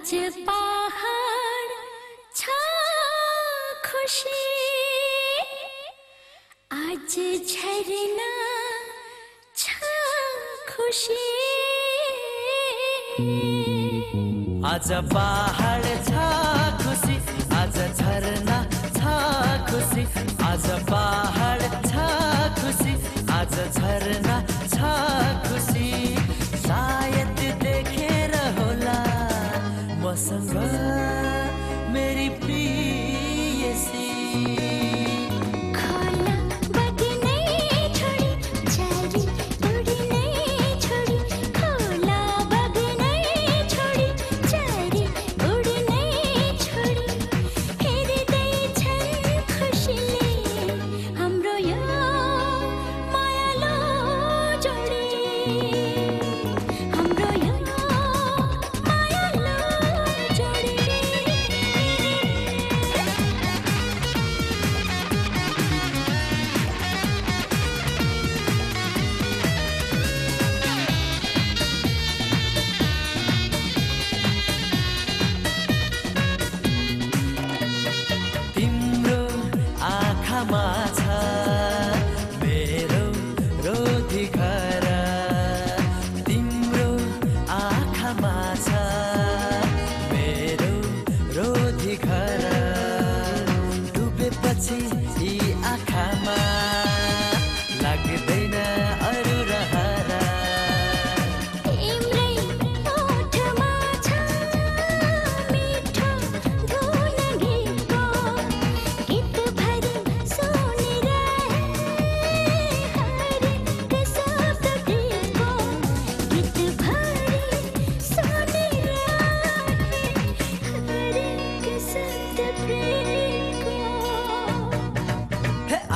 নাচ পাহাড় ছা খুশি আজ ঝরনা ছা খুশি আজ পাহাড় ছা খুশি আজ ঝরনা Sangha. शिखर डुबेपछि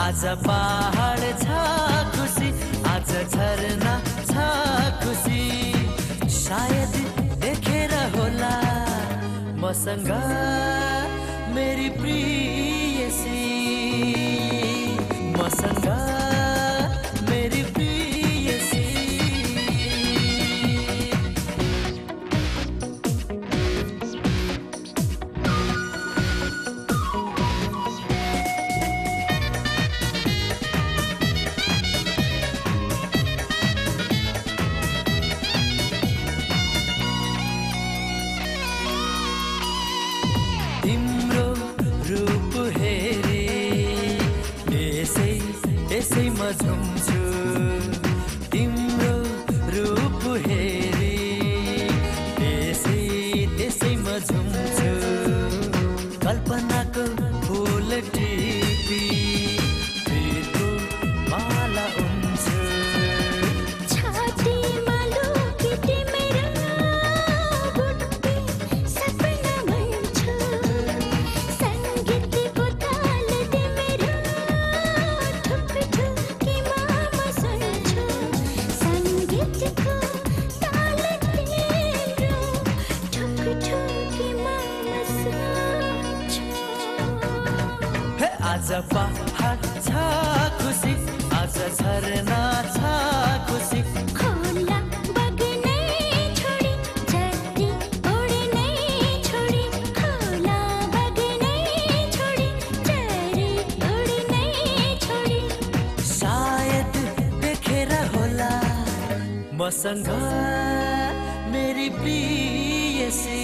आज पहाड छ खुसी आज झरना छ खुसी सायद देखेर होला मसँग मेरी प्रियसी। मसँग Muslim आज पहाड खुसी आज झरना खुसी खोला बगने छोडी झरी उड्ने छोडी। खोला बगने छोडी उड्ने छोडी। सायद देखेर होला मसँग मेरी प्रियसी